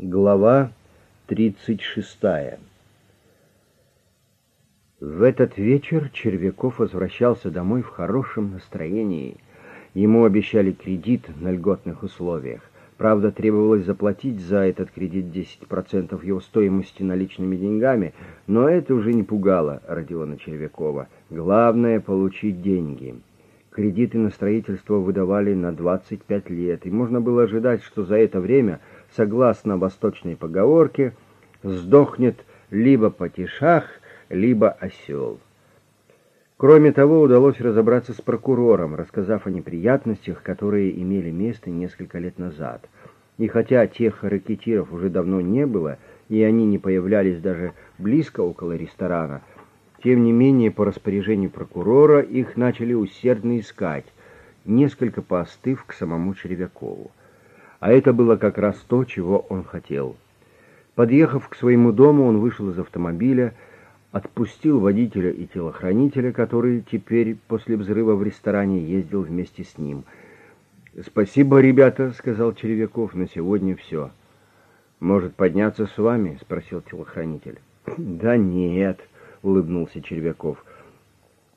Глава 36 В этот вечер Червяков возвращался домой в хорошем настроении. Ему обещали кредит на льготных условиях. Правда, требовалось заплатить за этот кредит 10% его стоимости наличными деньгами, но это уже не пугало Родиона Червякова. Главное — получить деньги. Кредиты на строительство выдавали на 25 лет, и можно было ожидать, что за это время — согласно восточной поговорке, сдохнет либо потешах, либо осел. Кроме того, удалось разобраться с прокурором, рассказав о неприятностях, которые имели место несколько лет назад. И хотя тех ракетиров уже давно не было, и они не появлялись даже близко около ресторана, тем не менее, по распоряжению прокурора их начали усердно искать, несколько поостыв к самому Червякову. А это было как раз то, чего он хотел. Подъехав к своему дому, он вышел из автомобиля, отпустил водителя и телохранителя, который теперь после взрыва в ресторане ездил вместе с ним. «Спасибо, ребята», — сказал Червяков, — «на сегодня все». «Может, подняться с вами?» — спросил телохранитель. «Да нет», — улыбнулся Червяков.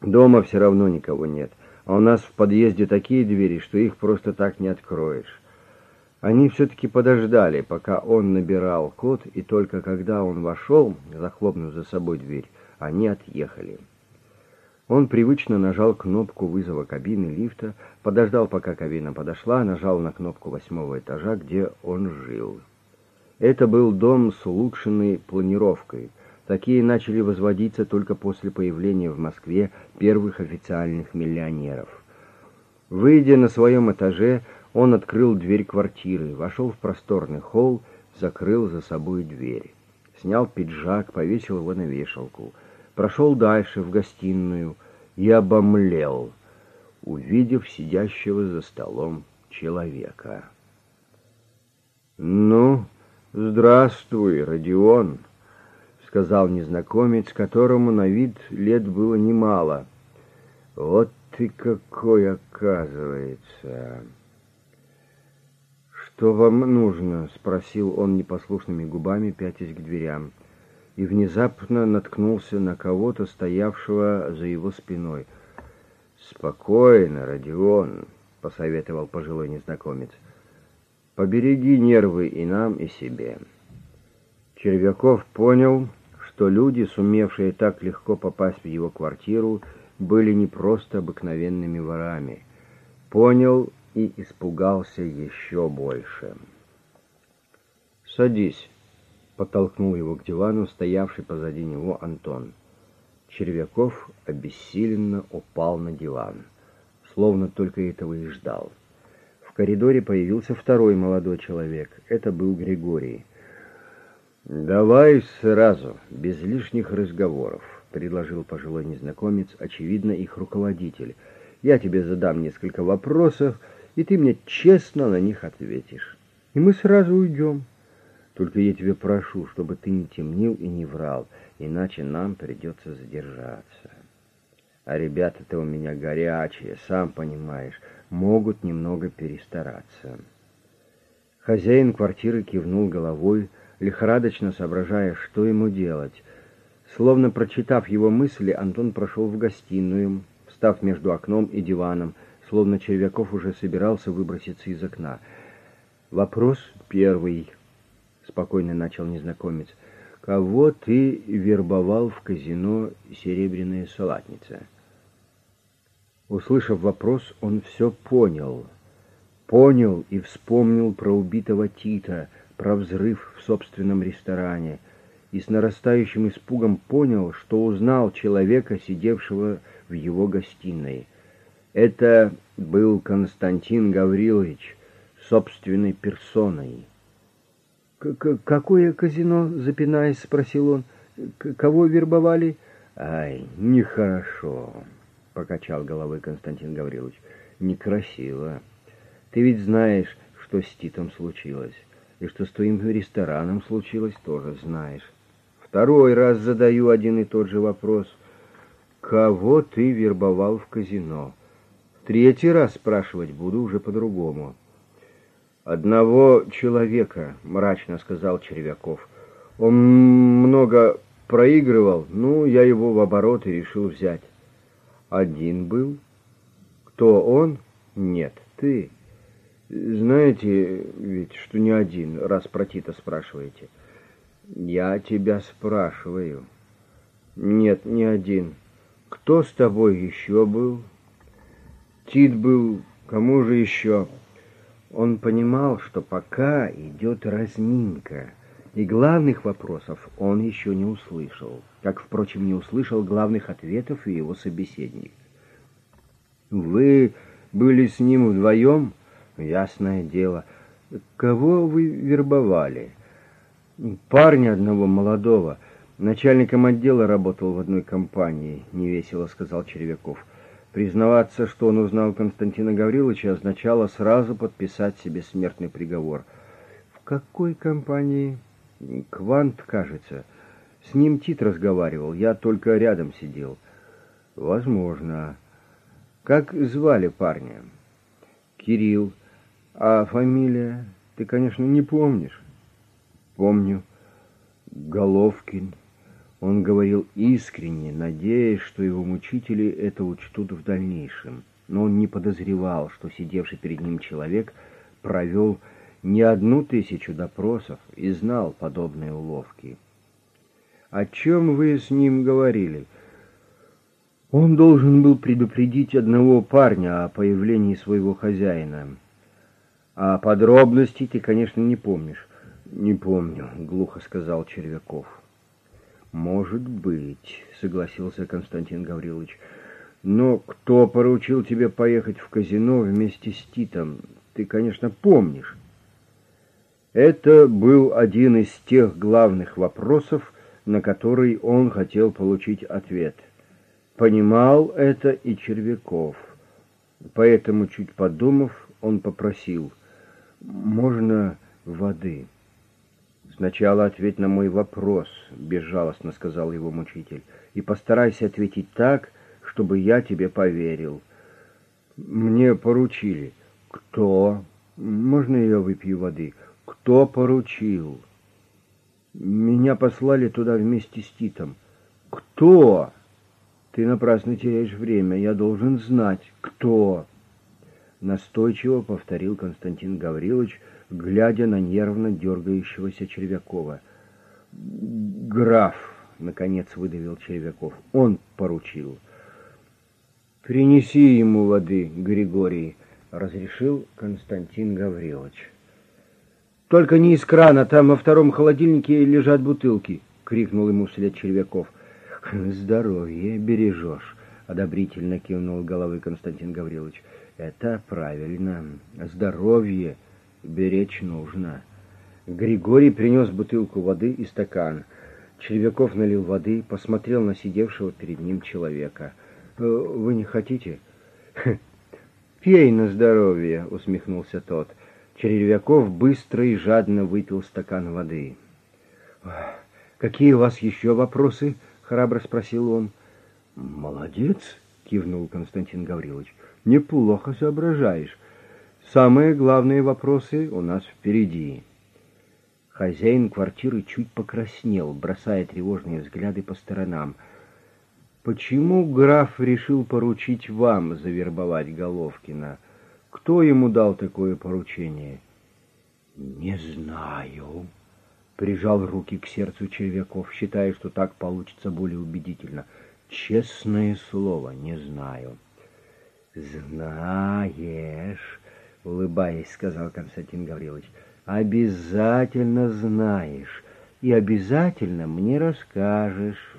«Дома все равно никого нет, а у нас в подъезде такие двери, что их просто так не откроешь». Они все-таки подождали, пока он набирал код, и только когда он вошел, захлопнув за собой дверь, они отъехали. Он привычно нажал кнопку вызова кабины лифта, подождал, пока кабина подошла, нажал на кнопку восьмого этажа, где он жил. Это был дом с улучшенной планировкой. Такие начали возводиться только после появления в Москве первых официальных миллионеров. Выйдя на своем этаже, он открыл дверь квартиры, вошел в просторный холл, закрыл за собой дверь. Снял пиджак, повесил его на вешалку. Прошел дальше, в гостиную, и обомлел, увидев сидящего за столом человека. «Ну, здравствуй, Родион», — сказал незнакомец, которому на вид лет было немало. «Вот ты какой, оказывается!» «Что вам нужно?» — спросил он непослушными губами, пятясь к дверям, и внезапно наткнулся на кого-то, стоявшего за его спиной. «Спокойно, Родион», — посоветовал пожилой незнакомец. «Побереги нервы и нам, и себе». Червяков понял, что люди, сумевшие так легко попасть в его квартиру, были не просто обыкновенными ворами. Понял и испугался еще больше. «Садись», — подтолкнул его к дивану, стоявший позади него Антон. Червяков обессиленно упал на диван, словно только этого и ждал. В коридоре появился второй молодой человек. Это был Григорий. «Давай сразу, без лишних разговоров», — предложил пожилой незнакомец, очевидно, их руководитель. «Я тебе задам несколько вопросов, и ты мне честно на них ответишь. И мы сразу уйдем. Только я тебя прошу, чтобы ты не темнил и не врал, иначе нам придется задержаться. А ребята-то у меня горячие, сам понимаешь, могут немного перестараться. Хозяин квартиры кивнул головой, лихорадочно соображая, что ему делать. Словно прочитав его мысли, Антон прошел в гостиную, встав между окном и диваном, словно Червяков уже собирался выброситься из окна. «Вопрос первый», — спокойно начал незнакомец. «Кого ты вербовал в казино «Серебряная салатница»?» Услышав вопрос, он все понял. Понял и вспомнил про убитого Тита, про взрыв в собственном ресторане, и с нарастающим испугом понял, что узнал человека, сидевшего в его гостиной. Это был Константин Гаврилович собственной персоной. «Какое казино?» — запинаясь, спросил он. «Кого вербовали?» «Ай, нехорошо», — покачал головой Константин Гаврилович. «Некрасиво. Ты ведь знаешь, что с Титом случилось, и что с твоим рестораном случилось, тоже знаешь. Второй раз задаю один и тот же вопрос. Кого ты вербовал в казино?» Третий раз спрашивать буду уже по-другому. «Одного человека», — мрачно сказал Червяков. «Он много проигрывал, ну, я его в оборот и решил взять». «Один был?» «Кто он?» «Нет, ты». «Знаете ведь, что не один, раз про Тита спрашиваете». «Я тебя спрашиваю». «Нет, не один. Кто с тобой еще был?» «Тит был. Кому же еще?» Он понимал, что пока идет разминка, и главных вопросов он еще не услышал, как, впрочем, не услышал главных ответов и его собеседник. «Вы были с ним вдвоем?» «Ясное дело. Кого вы вербовали?» «Парня одного молодого. Начальником отдела работал в одной компании», — невесело сказал Червяков. Признаваться, что он узнал Константина Гавриловича, означало сразу подписать себе смертный приговор. «В какой компании?» «Квант, кажется. С ним Тит разговаривал, я только рядом сидел». «Возможно. Как звали парня?» «Кирилл. А фамилия? Ты, конечно, не помнишь?» «Помню. Головкин». Он говорил искренне, надеясь, что его мучители это учтут в дальнейшем. Но он не подозревал, что сидевший перед ним человек провел не одну тысячу допросов и знал подобные уловки. «О чем вы с ним говорили?» Он должен был предупредить одного парня о появлении своего хозяина. А подробностей ты, конечно, не помнишь. «Не помню», — глухо сказал Червяков. «Может быть», — согласился Константин Гаврилович. «Но кто поручил тебе поехать в казино вместе с Титом? Ты, конечно, помнишь». Это был один из тех главных вопросов, на который он хотел получить ответ. Понимал это и Червяков. Поэтому, чуть подумав, он попросил, «Можно воды?» «Сначала ответь на мой вопрос», — безжалостно сказал его мучитель, «и постарайся ответить так, чтобы я тебе поверил». «Мне поручили». «Кто?» «Можно я выпью воды?» «Кто поручил?» «Меня послали туда вместе с Титом». «Кто?» «Ты напрасно теряешь время. Я должен знать, кто?» Настойчиво повторил Константин Гаврилович, — глядя на нервно дергающегося Червякова. «Граф!» — наконец выдавил Червяков. «Он поручил». «Принеси ему воды, Григорий», — разрешил Константин Гаврилович. «Только не из крана, там во втором холодильнике лежат бутылки», — крикнул ему вслед Червяков. «Здоровье бережешь», — одобрительно кивнул головой Константин Гаврилович. «Это правильно. Здоровье беречь нужно. Григорий принес бутылку воды и стакан. Червяков налил воды, посмотрел на сидевшего перед ним человека. «Э, «Вы не хотите?» «Пей на здоровье», — усмехнулся тот. Червяков быстро и жадно выпил стакан воды. «Какие у вас еще вопросы?» — храбро спросил он. «Молодец», — кивнул Константин Гаврилович. «Неплохо соображаешь. Самые главные вопросы у нас впереди. Хозяин квартиры чуть покраснел, бросая тревожные взгляды по сторонам. Почему граф решил поручить вам завербовать Головкина? Кто ему дал такое поручение? Не знаю. Прижал руки к сердцу Червяков, считая, что так получится более убедительно. Честное слово, не знаю. Знаешь, — улыбаясь, сказал Константин Гаврилович, — «обязательно знаешь и обязательно мне расскажешь».